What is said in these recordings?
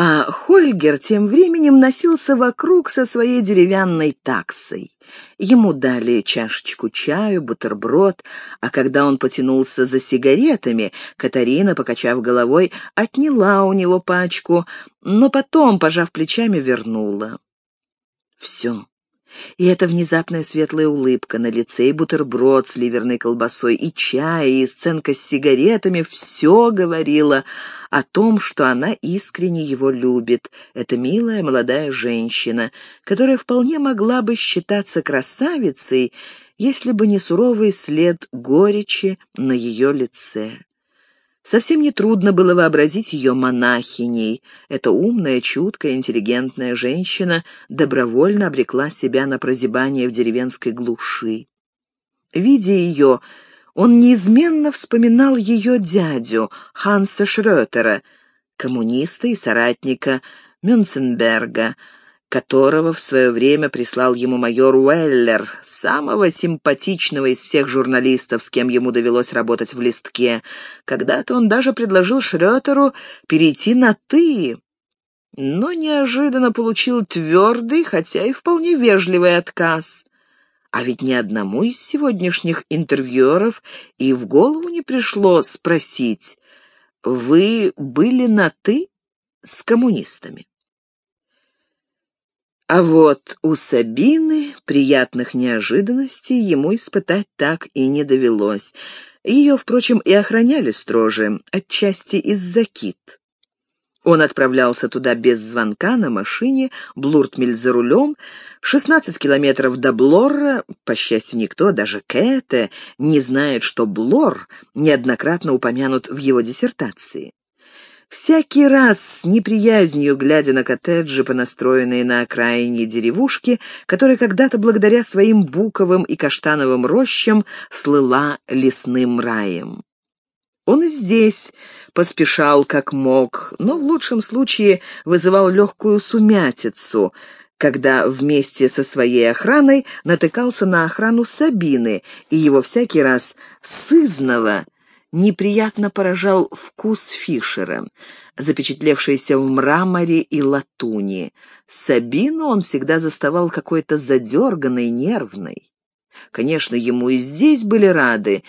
А Хольгер тем временем носился вокруг со своей деревянной таксой. Ему дали чашечку чаю, бутерброд, а когда он потянулся за сигаретами, Катарина, покачав головой, отняла у него пачку, но потом, пожав плечами, вернула. Все. И эта внезапная светлая улыбка на лице, и бутерброд с ливерной колбасой, и чай, и сценка с сигаретами — все говорило о том, что она искренне его любит. Это милая молодая женщина, которая вполне могла бы считаться красавицей, если бы не суровый след горечи на ее лице. Совсем нетрудно было вообразить ее монахиней. Эта умная, чуткая, интеллигентная женщина добровольно обрекла себя на прозябание в деревенской глуши. Видя ее, он неизменно вспоминал ее дядю, Ханса Шрётера, коммуниста и соратника Мюнценберга, которого в свое время прислал ему майор Уэллер, самого симпатичного из всех журналистов, с кем ему довелось работать в «Листке». Когда-то он даже предложил Шрётеру перейти на «ты», но неожиданно получил твердый, хотя и вполне вежливый отказ. А ведь ни одному из сегодняшних интервьюеров и в голову не пришло спросить, «Вы были на «ты» с коммунистами?» А вот у Сабины приятных неожиданностей ему испытать так и не довелось. Ее, впрочем, и охраняли строже, отчасти из-за кит. Он отправлялся туда без звонка на машине, Блуртмель за рулем, 16 километров до Блорра, по счастью, никто, даже Кэте, не знает, что Блор неоднократно упомянут в его диссертации. Всякий раз с неприязнью, глядя на коттеджи, понастроенные на окраине деревушки, которая когда-то благодаря своим буковым и каштановым рощам слыла лесным раем. Он и здесь поспешал как мог, но в лучшем случае вызывал легкую сумятицу, когда вместе со своей охраной натыкался на охрану Сабины, и его всякий раз сызново неприятно поражал вкус Фишера, запечатлевшийся в мраморе и латуни. Сабину он всегда заставал какой-то задерганной, нервной. Конечно, ему и здесь были рады.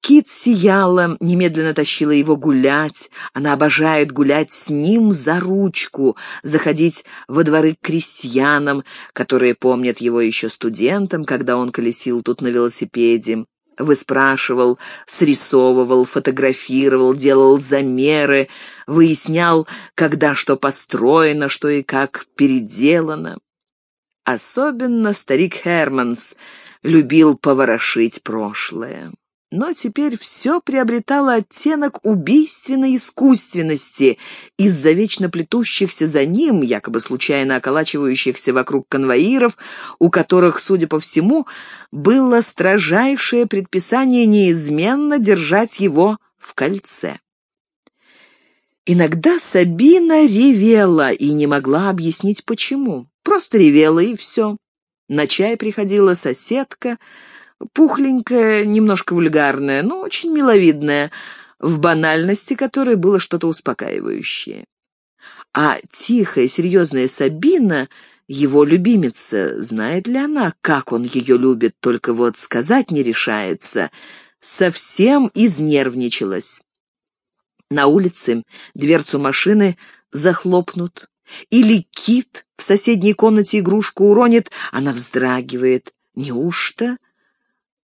Кит сияла, немедленно тащила его гулять. Она обожает гулять с ним за ручку, заходить во дворы к крестьянам, которые помнят его еще студентом, когда он колесил тут на велосипеде выспрашивал, срисовывал, фотографировал, делал замеры, выяснял, когда что построено, что и как переделано. Особенно старик Херманс любил поворошить прошлое. Но теперь все приобретало оттенок убийственной искусственности из-за вечно плетущихся за ним, якобы случайно околачивающихся вокруг конвоиров, у которых, судя по всему, было строжайшее предписание неизменно держать его в кольце. Иногда Сабина ревела и не могла объяснить, почему. Просто ревела, и все. На чай приходила соседка, пухленькая, немножко вульгарная, но очень миловидная, в банальности которой было что-то успокаивающее. А тихая, серьезная Сабина, его любимица, знает ли она, как он ее любит, только вот сказать не решается, совсем изнервничалась. На улице дверцу машины захлопнут, или кит в соседней комнате игрушку уронит, она вздрагивает. Неужто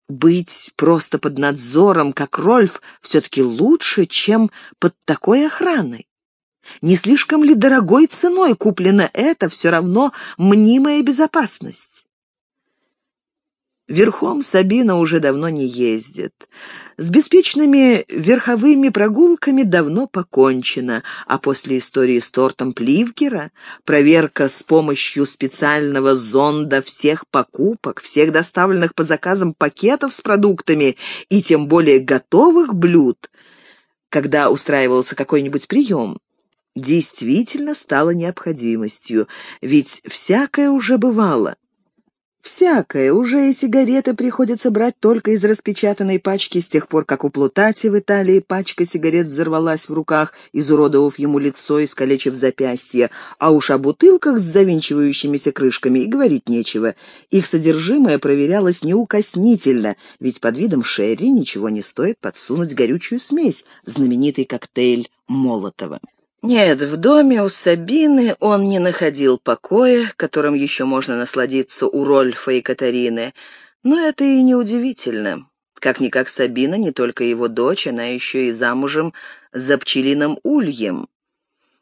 быть просто под надзором, как Рольф, все-таки лучше, чем под такой охраной. Не слишком ли дорогой ценой куплена эта все равно мнимая безопасность? Верхом Сабина уже давно не ездит. С беспечными верховыми прогулками давно покончено, а после истории с тортом Пливгера проверка с помощью специального зонда всех покупок, всех доставленных по заказам пакетов с продуктами и тем более готовых блюд, когда устраивался какой-нибудь прием, действительно стала необходимостью, ведь всякое уже бывало. Всякое, уже и сигареты приходится брать только из распечатанной пачки с тех пор, как у Плутати в Италии пачка сигарет взорвалась в руках, изуродовав ему лицо и скалечив запястье, а уж о бутылках с завинчивающимися крышками и говорить нечего. Их содержимое проверялось неукоснительно, ведь под видом Шерри ничего не стоит подсунуть горючую смесь, знаменитый коктейль Молотова. Нет, в доме у Сабины он не находил покоя, которым еще можно насладиться у Рольфа и Катарины. Но это и не удивительно. Как-никак Сабина не только его дочь, она еще и замужем за пчелиным ульем.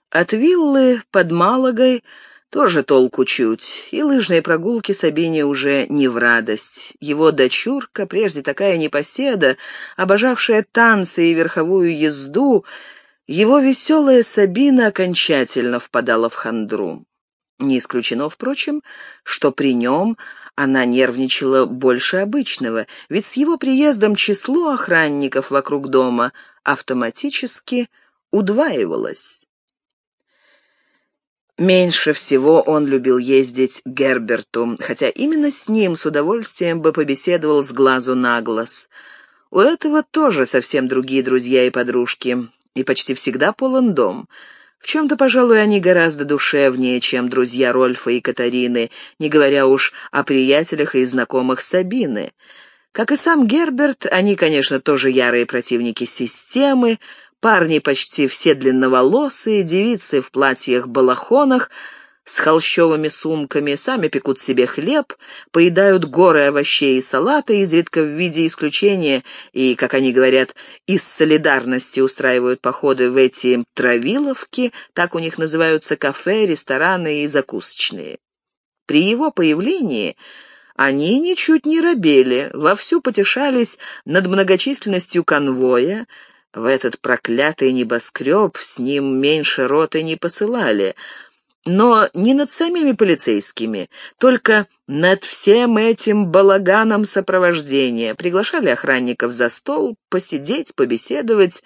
От виллы под Малагой тоже толку чуть, и лыжные прогулки Сабине уже не в радость. Его дочурка, прежде такая непоседа, обожавшая танцы и верховую езду, его веселая Сабина окончательно впадала в хандру. Не исключено, впрочем, что при нем она нервничала больше обычного, ведь с его приездом число охранников вокруг дома автоматически удваивалось. Меньше всего он любил ездить к Герберту, хотя именно с ним с удовольствием бы побеседовал с глазу на глаз. У этого тоже совсем другие друзья и подружки и почти всегда полон дом. В чем-то, пожалуй, они гораздо душевнее, чем друзья Рольфа и Катарины, не говоря уж о приятелях и знакомых Сабины. Как и сам Герберт, они, конечно, тоже ярые противники системы, парни почти все длинноволосые, девицы в платьях-балахонах — с холщовыми сумками, сами пекут себе хлеб, поедают горы овощей и салата, изредка в виде исключения, и, как они говорят, из солидарности устраивают походы в эти травиловки, так у них называются кафе, рестораны и закусочные. При его появлении они ничуть не робели, вовсю потешались над многочисленностью конвоя, в этот проклятый небоскреб с ним меньше роты не посылали — но не над самими полицейскими, только над всем этим балаганом сопровождения. Приглашали охранников за стол, посидеть, побеседовать.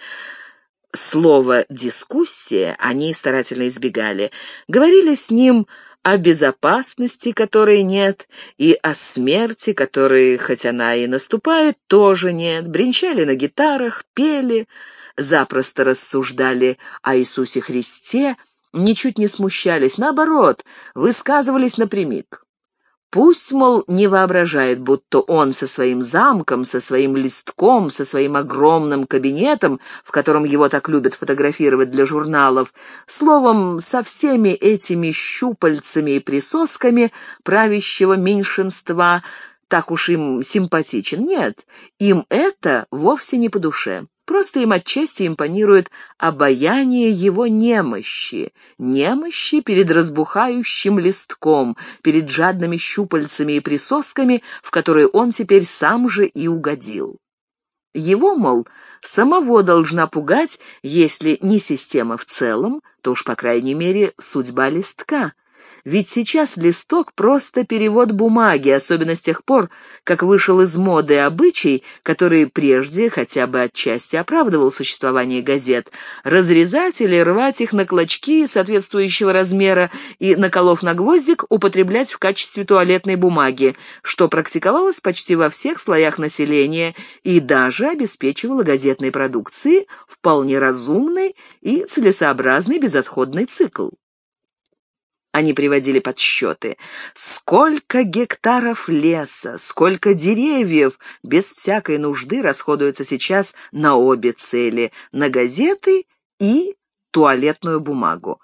Слово «дискуссия» они старательно избегали. Говорили с ним о безопасности, которой нет, и о смерти, которой, хоть она и наступает, тоже нет. Бренчали на гитарах, пели, запросто рассуждали о Иисусе Христе, ничуть не смущались, наоборот, высказывались напрямик. Пусть, мол, не воображает, будто он со своим замком, со своим листком, со своим огромным кабинетом, в котором его так любят фотографировать для журналов, словом, со всеми этими щупальцами и присосками правящего меньшинства, так уж им симпатичен. Нет, им это вовсе не по душе. Просто им отчасти импонирует обаяние его немощи, немощи перед разбухающим листком, перед жадными щупальцами и присосками, в которые он теперь сам же и угодил. Его, мол, самого должна пугать, если не система в целом, то уж, по крайней мере, судьба листка — ведь сейчас листок — просто перевод бумаги, особенно с тех пор, как вышел из моды обычай, который прежде хотя бы отчасти оправдывал существование газет, разрезать или рвать их на клочки соответствующего размера и, наколов на гвоздик, употреблять в качестве туалетной бумаги, что практиковалось почти во всех слоях населения и даже обеспечивало газетной продукции вполне разумный и целесообразный безотходный цикл. Они приводили подсчеты. Сколько гектаров леса, сколько деревьев без всякой нужды расходуется сейчас на обе цели — на газеты и туалетную бумагу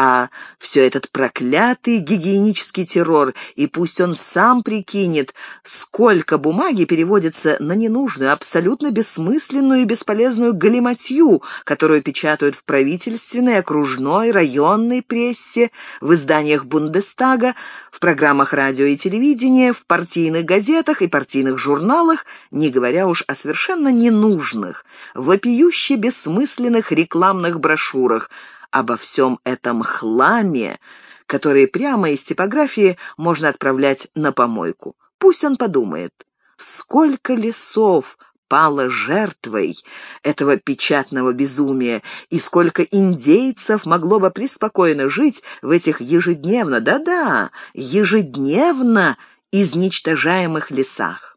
а все этот проклятый гигиенический террор, и пусть он сам прикинет, сколько бумаги переводится на ненужную, абсолютно бессмысленную и бесполезную галиматью, которую печатают в правительственной, окружной, районной прессе, в изданиях Бундестага, в программах радио и телевидения, в партийных газетах и партийных журналах, не говоря уж о совершенно ненужных, вопиюще бессмысленных рекламных брошюрах, обо всем этом хламе, который прямо из типографии можно отправлять на помойку. Пусть он подумает, сколько лесов пало жертвой этого печатного безумия, и сколько индейцев могло бы преспокойно жить в этих ежедневно, да-да, ежедневно изничтожаемых лесах.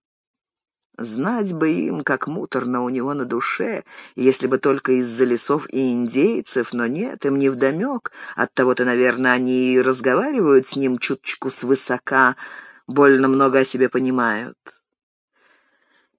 Знать бы им, как муторно у него на душе, если бы только из-за лесов и индейцев, но нет, им невдомек. Оттого-то, наверное, они и разговаривают с ним чуточку свысока, больно много о себе понимают.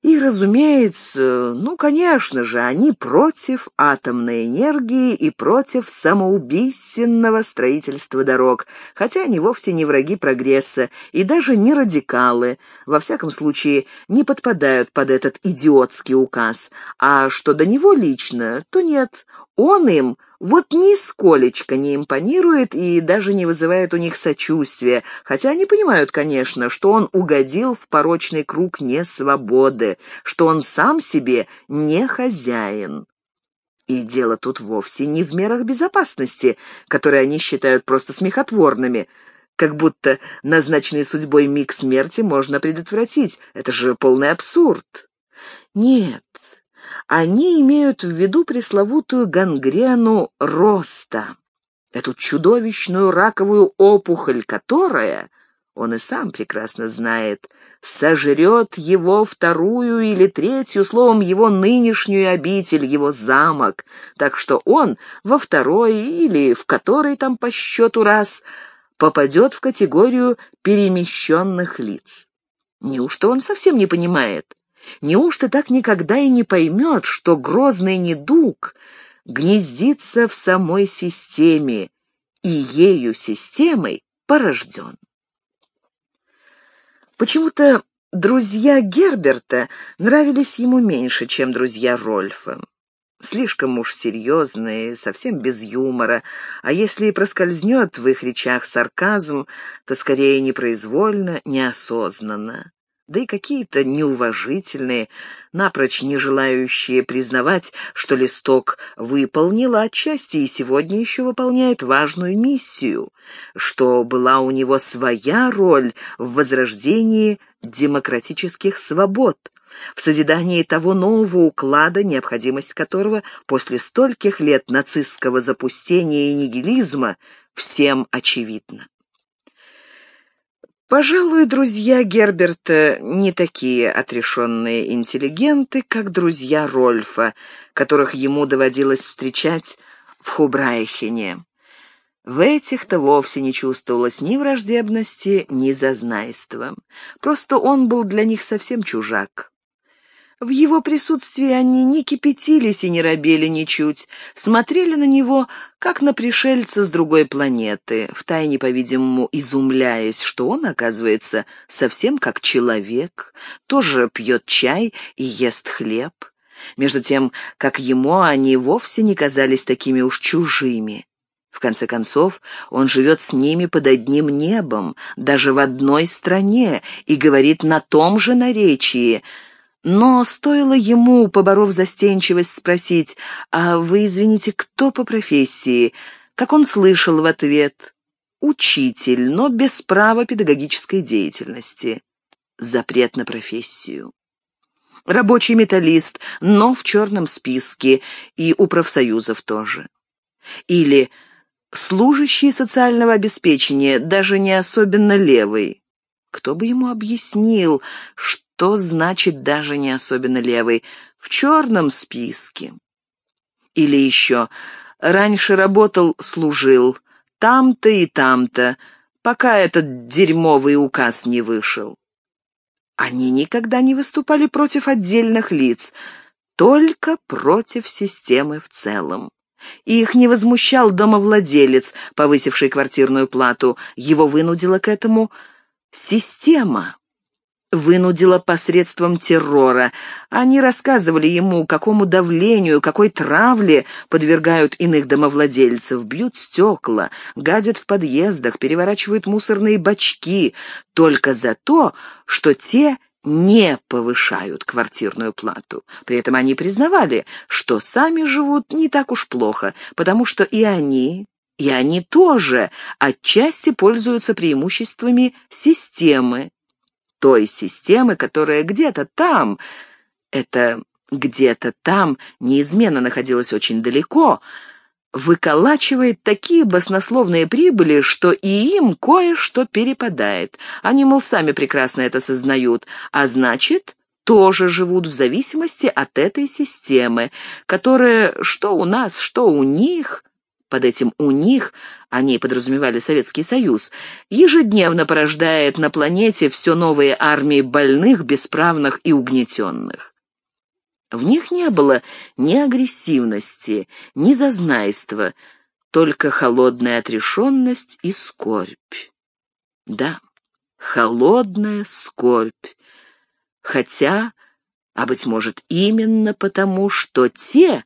И, разумеется, ну, конечно же, они против атомной энергии и против самоубийственного строительства дорог, хотя они вовсе не враги прогресса и даже не радикалы, во всяком случае, не подпадают под этот идиотский указ. А что до него лично, то нет, он им вот нисколечко не импонирует и даже не вызывает у них сочувствия, хотя они понимают, конечно, что он угодил в порочный круг несвободы, что он сам себе не хозяин. И дело тут вовсе не в мерах безопасности, которые они считают просто смехотворными, как будто назначенный судьбой миг смерти можно предотвратить. Это же полный абсурд. Нет, они имеют в виду пресловутую гангрену роста, эту чудовищную раковую опухоль, которая, он и сам прекрасно знает, сожрет его вторую или третью, словом, его нынешнюю обитель, его замок, так что он во второй или в который там по счету раз попадет в категорию перемещенных лиц. Неужто он совсем не понимает? Неужто так никогда и не поймет, что грозный недуг гнездится в самой системе и ею системой порожден? Почему-то друзья Герберта нравились ему меньше, чем друзья Рольфа. Слишком уж серьезные, совсем без юмора, а если и проскользнет в их речах сарказм, то скорее непроизвольно, неосознанно да и какие-то неуважительные, напрочь не желающие признавать, что листок выполнил отчасти и сегодня еще выполняет важную миссию, что была у него своя роль в возрождении демократических свобод, в созидании того нового уклада, необходимость которого после стольких лет нацистского запустения и нигилизма всем очевидна. Пожалуй, друзья Герберта не такие отрешенные интеллигенты, как друзья Рольфа, которых ему доводилось встречать в Хубрайхене. В этих-то вовсе не чувствовалось ни враждебности, ни зазнайства. Просто он был для них совсем чужак. В его присутствии они не кипятились и не робели ничуть, смотрели на него, как на пришельца с другой планеты, втайне, по-видимому, изумляясь, что он, оказывается, совсем как человек, тоже пьет чай и ест хлеб. Между тем, как ему они вовсе не казались такими уж чужими. В конце концов, он живет с ними под одним небом, даже в одной стране, и говорит на том же наречии — но стоило ему, поборов застенчивость, спросить, «А вы, извините, кто по профессии?» Как он слышал в ответ, «Учитель, но без права педагогической деятельности». Запрет на профессию. Рабочий металлист, но в черном списке, и у профсоюзов тоже. Или служащий социального обеспечения, даже не особенно левый. Кто бы ему объяснил, что что значит даже не особенно левый, в черном списке. Или еще, раньше работал, служил, там-то и там-то, пока этот дерьмовый указ не вышел. Они никогда не выступали против отдельных лиц, только против системы в целом. Их не возмущал домовладелец, повысивший квартирную плату. Его вынудила к этому система вынудила посредством террора. Они рассказывали ему, какому давлению, какой травле подвергают иных домовладельцев, бьют стекла, гадят в подъездах, переворачивают мусорные бачки, только за то, что те не повышают квартирную плату. При этом они признавали, что сами живут не так уж плохо, потому что и они, и они тоже отчасти пользуются преимуществами системы, той системы, которая где-то там, это где-то там неизменно находилась очень далеко, выколачивает такие баснословные прибыли, что и им кое-что перепадает. Они, мол, сами прекрасно это сознают, а значит, тоже живут в зависимости от этой системы, которая что у нас, что у них, под этим «у них» они подразумевали Советский Союз, ежедневно порождает на планете все новые армии больных, бесправных и угнетенных. В них не было ни агрессивности, ни зазнайства, только холодная отрешенность и скорбь. Да, холодная скорбь. Хотя, а, быть может, именно потому, что те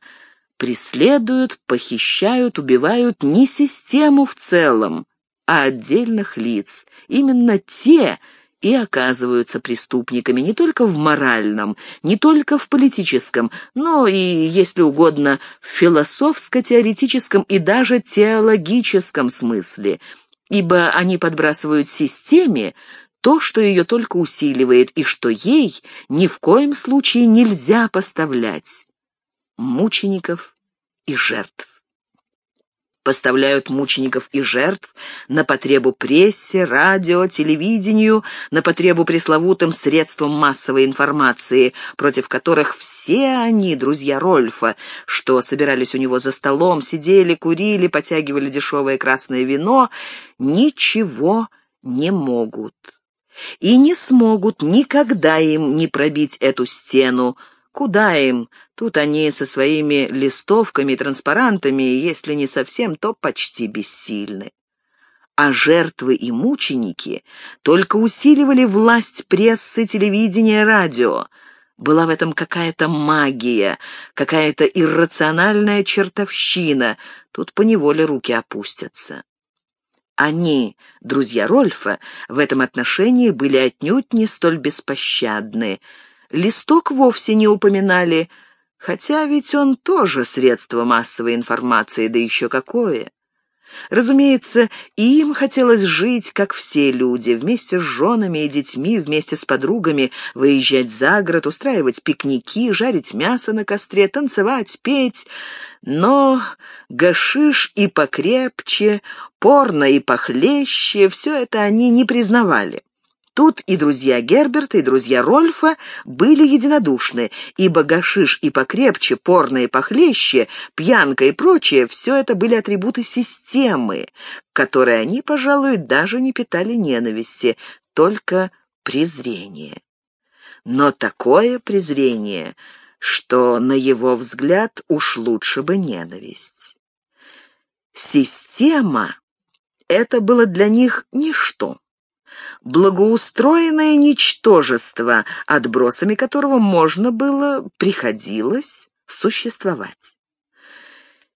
преследуют, похищают, убивают не систему в целом, а отдельных лиц. Именно те, и оказываются преступниками не только в моральном, не только в политическом, но и, если угодно, в философско-теоретическом и даже теологическом смысле, ибо они подбрасывают системе то, что ее только усиливает и что ей ни в коем случае нельзя поставлять — мучеников и жертв поставляют мучеников и жертв на потребу прессе, радио, телевидению, на потребу пресловутым средствам массовой информации, против которых все они, друзья Рольфа, что собирались у него за столом, сидели, курили, потягивали дешевое красное вино, ничего не могут. И не смогут никогда им не пробить эту стену, Куда им? Тут они со своими листовками и транспарантами, если не совсем, то почти бессильны. А жертвы и мученики только усиливали власть прессы, телевидения, радио. Была в этом какая-то магия, какая-то иррациональная чертовщина. Тут поневоле руки опустятся. Они, друзья Рольфа, в этом отношении были отнюдь не столь беспощадны — Листок вовсе не упоминали, хотя ведь он тоже средство массовой информации, да еще какое. Разумеется, им хотелось жить, как все люди, вместе с женами и детьми, вместе с подругами, выезжать за город, устраивать пикники, жарить мясо на костре, танцевать, петь. Но гашиш и покрепче, порно и похлеще — все это они не признавали. Тут и друзья Герберта, и друзья Рольфа были единодушны, ибо гашиш и покрепче, порно и похлеще, пьянка и прочее — все это были атрибуты системы, к которой они, пожалуй, даже не питали ненависти, только презрение. Но такое презрение, что, на его взгляд, уж лучше бы ненависть. Система — это было для них ничто благоустроенное ничтожество, отбросами которого можно было, приходилось существовать.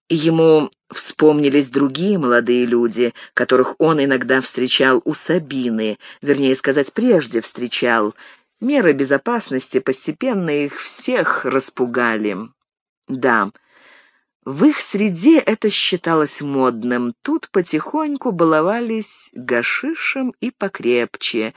Ему вспомнились другие молодые люди, которых он иногда встречал у Сабины, вернее сказать, прежде встречал. Меры безопасности постепенно их всех распугали. Да, в их среде это считалось модным. Тут потихоньку баловались гашишем и покрепче.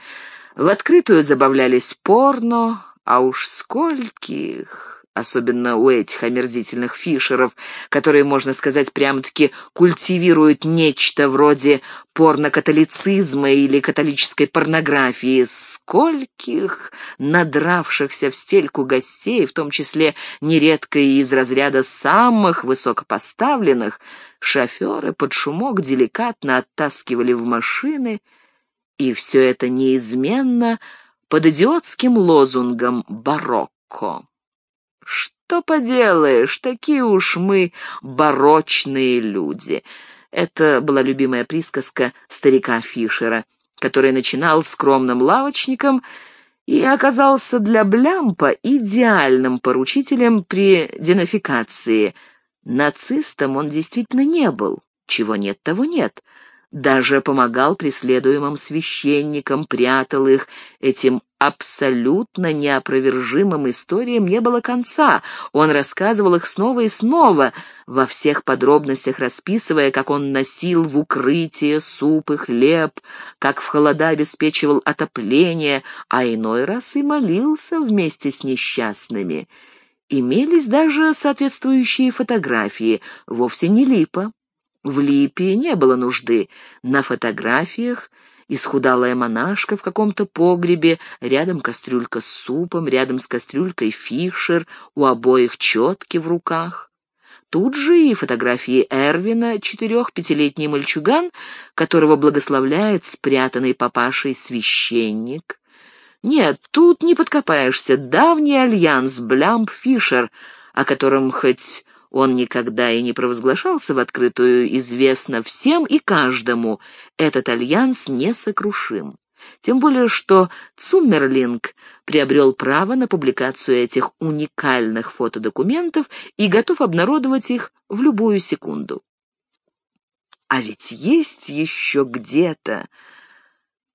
В открытую забавлялись порно, а уж скольких особенно у этих омерзительных фишеров, которые, можно сказать, прямо-таки культивируют нечто вроде порнокатолицизма или католической порнографии, скольких надравшихся в стельку гостей, в том числе нередко и из разряда самых высокопоставленных, шоферы под шумок деликатно оттаскивали в машины, и все это неизменно под идиотским лозунгом «барокко». Что поделаешь, такие уж мы барочные люди. Это была любимая присказка старика Фишера, который начинал скромным лавочником и оказался для Блямпа идеальным поручителем при денификации. Нацистом он действительно не был. Чего нет, того нет даже помогал преследуемым священникам, прятал их. Этим абсолютно неопровержимым историям не было конца. Он рассказывал их снова и снова, во всех подробностях расписывая, как он носил в укрытие суп и хлеб, как в холода обеспечивал отопление, а иной раз и молился вместе с несчастными. Имелись даже соответствующие фотографии, вовсе не липа. В липе не было нужды. На фотографиях исхудалая монашка в каком-то погребе, рядом кастрюлька с супом, рядом с кастрюлькой фишер, у обоих четки в руках. Тут же и фотографии Эрвина, четырех-пятилетний мальчуган, которого благословляет спрятанный папашей священник. Нет, тут не подкопаешься. Давний альянс Блямп-Фишер, о котором хоть он никогда и не провозглашался в открытую, известно всем и каждому. Этот альянс несокрушим. Тем более, что Цуммерлинг приобрел право на публикацию этих уникальных фотодокументов и готов обнародовать их в любую секунду. А ведь есть еще где-то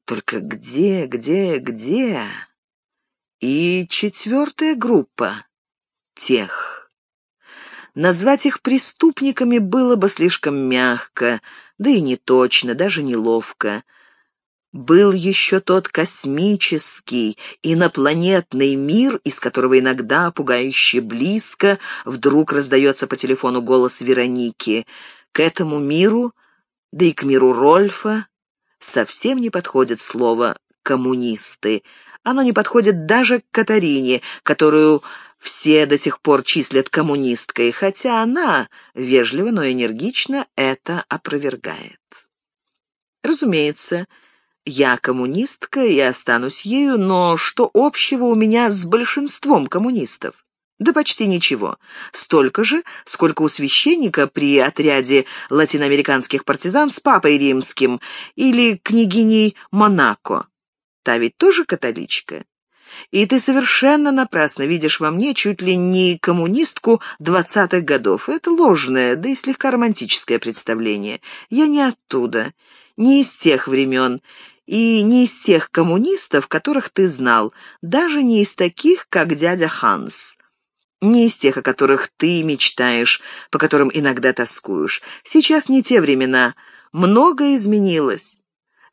только где, где, где? И четвертая группа — тех. Назвать их преступниками было бы слишком мягко, да и не точно, даже неловко. Был еще тот космический, инопланетный мир, из которого иногда, пугающе близко, вдруг раздается по телефону голос Вероники. К этому миру, да и к миру Рольфа, совсем не подходит слово «коммунисты». Оно не подходит даже к Катарине, которую все до сих пор числят коммунисткой, хотя она, вежливо, но энергично, это опровергает. Разумеется, я коммунистка и останусь ею, но что общего у меня с большинством коммунистов? Да почти ничего. Столько же, сколько у священника при отряде латиноамериканских партизан с папой римским или княгиней Монако. Та ведь тоже католичка. И ты совершенно напрасно видишь во мне чуть ли не коммунистку двадцатых годов. Это ложное, да и слегка романтическое представление. Я не оттуда, не из тех времен, и не из тех коммунистов, которых ты знал, даже не из таких, как дядя Ханс. Не из тех, о которых ты мечтаешь, по которым иногда тоскуешь. Сейчас не те времена. Многое изменилось.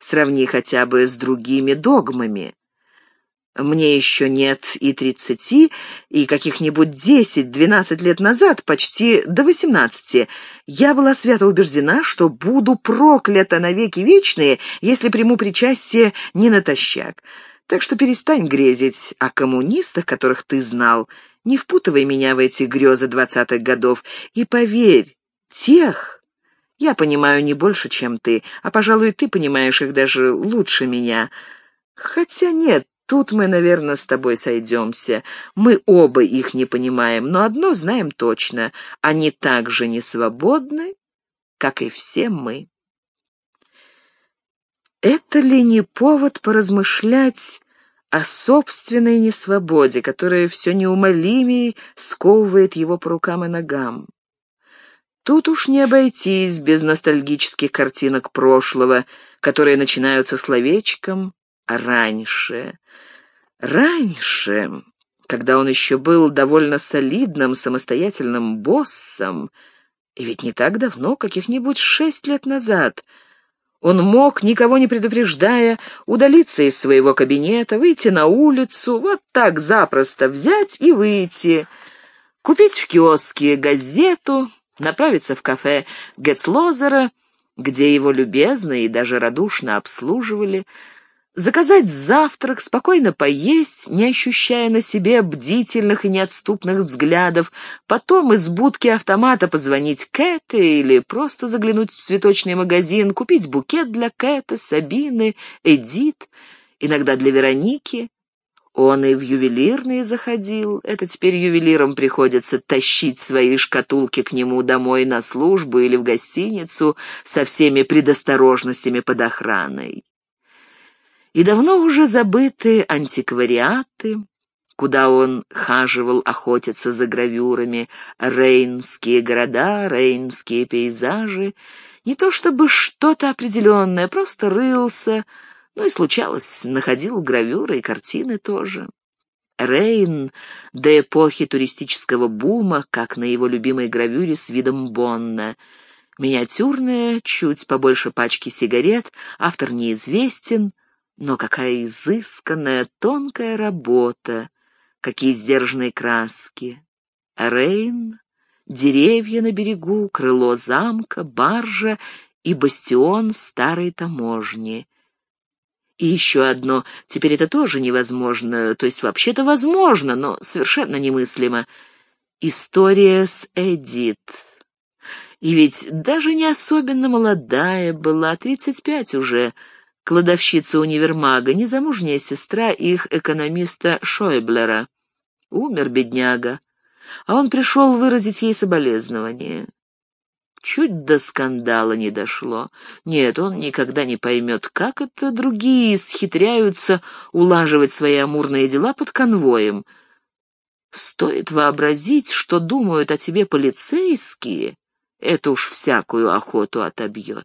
Сравни хотя бы с другими догмами. Мне еще нет и тридцати, и каких-нибудь десять-двенадцать лет назад, почти до восемнадцати, я была свято убеждена, что буду проклята навеки вечные, если приму причастие не натощак. Так что перестань грезить о коммунистах, которых ты знал, не впутывай меня в эти грезы двадцатых годов и поверь, тех я понимаю не больше, чем ты, а, пожалуй, ты понимаешь их даже лучше меня. Хотя нет, тут мы, наверное, с тобой сойдемся. Мы оба их не понимаем, но одно знаем точно — они так же не свободны, как и все мы. Это ли не повод поразмышлять о собственной несвободе, которая все неумолимее сковывает его по рукам и ногам. Тут уж не обойтись без ностальгических картинок прошлого, которые начинаются словечком «раньше». Раньше, когда он еще был довольно солидным самостоятельным боссом, и ведь не так давно, каких-нибудь шесть лет назад — он мог, никого не предупреждая, удалиться из своего кабинета, выйти на улицу, вот так запросто взять и выйти, купить в киоске газету, направиться в кафе Гетцлозера, где его любезно и даже радушно обслуживали, заказать завтрак, спокойно поесть, не ощущая на себе бдительных и неотступных взглядов, потом из будки автомата позвонить Кэте или просто заглянуть в цветочный магазин, купить букет для Кэта, Сабины, Эдит, иногда для Вероники. Он и в ювелирные заходил. Это теперь ювелирам приходится тащить свои шкатулки к нему домой на службу или в гостиницу со всеми предосторожностями под охраной и давно уже забыты антиквариаты, куда он хаживал охотиться за гравюрами, рейнские города, рейнские пейзажи, не то чтобы что-то определенное, просто рылся, ну и случалось, находил гравюры и картины тоже. Рейн до эпохи туристического бума, как на его любимой гравюре с видом Бонна. Миниатюрная, чуть побольше пачки сигарет, автор неизвестен — но какая изысканная, тонкая работа, какие сдержанные краски. Рейн, деревья на берегу, крыло замка, баржа и бастион старой таможни. И еще одно, теперь это тоже невозможно, то есть вообще-то возможно, но совершенно немыслимо. История с Эдит. И ведь даже не особенно молодая была, тридцать пять уже, кладовщица универмага, незамужняя сестра их экономиста Шойблера. Умер бедняга, а он пришел выразить ей соболезнование. Чуть до скандала не дошло. Нет, он никогда не поймет, как это другие схитряются улаживать свои амурные дела под конвоем. Стоит вообразить, что думают о тебе полицейские, это уж всякую охоту отобьет.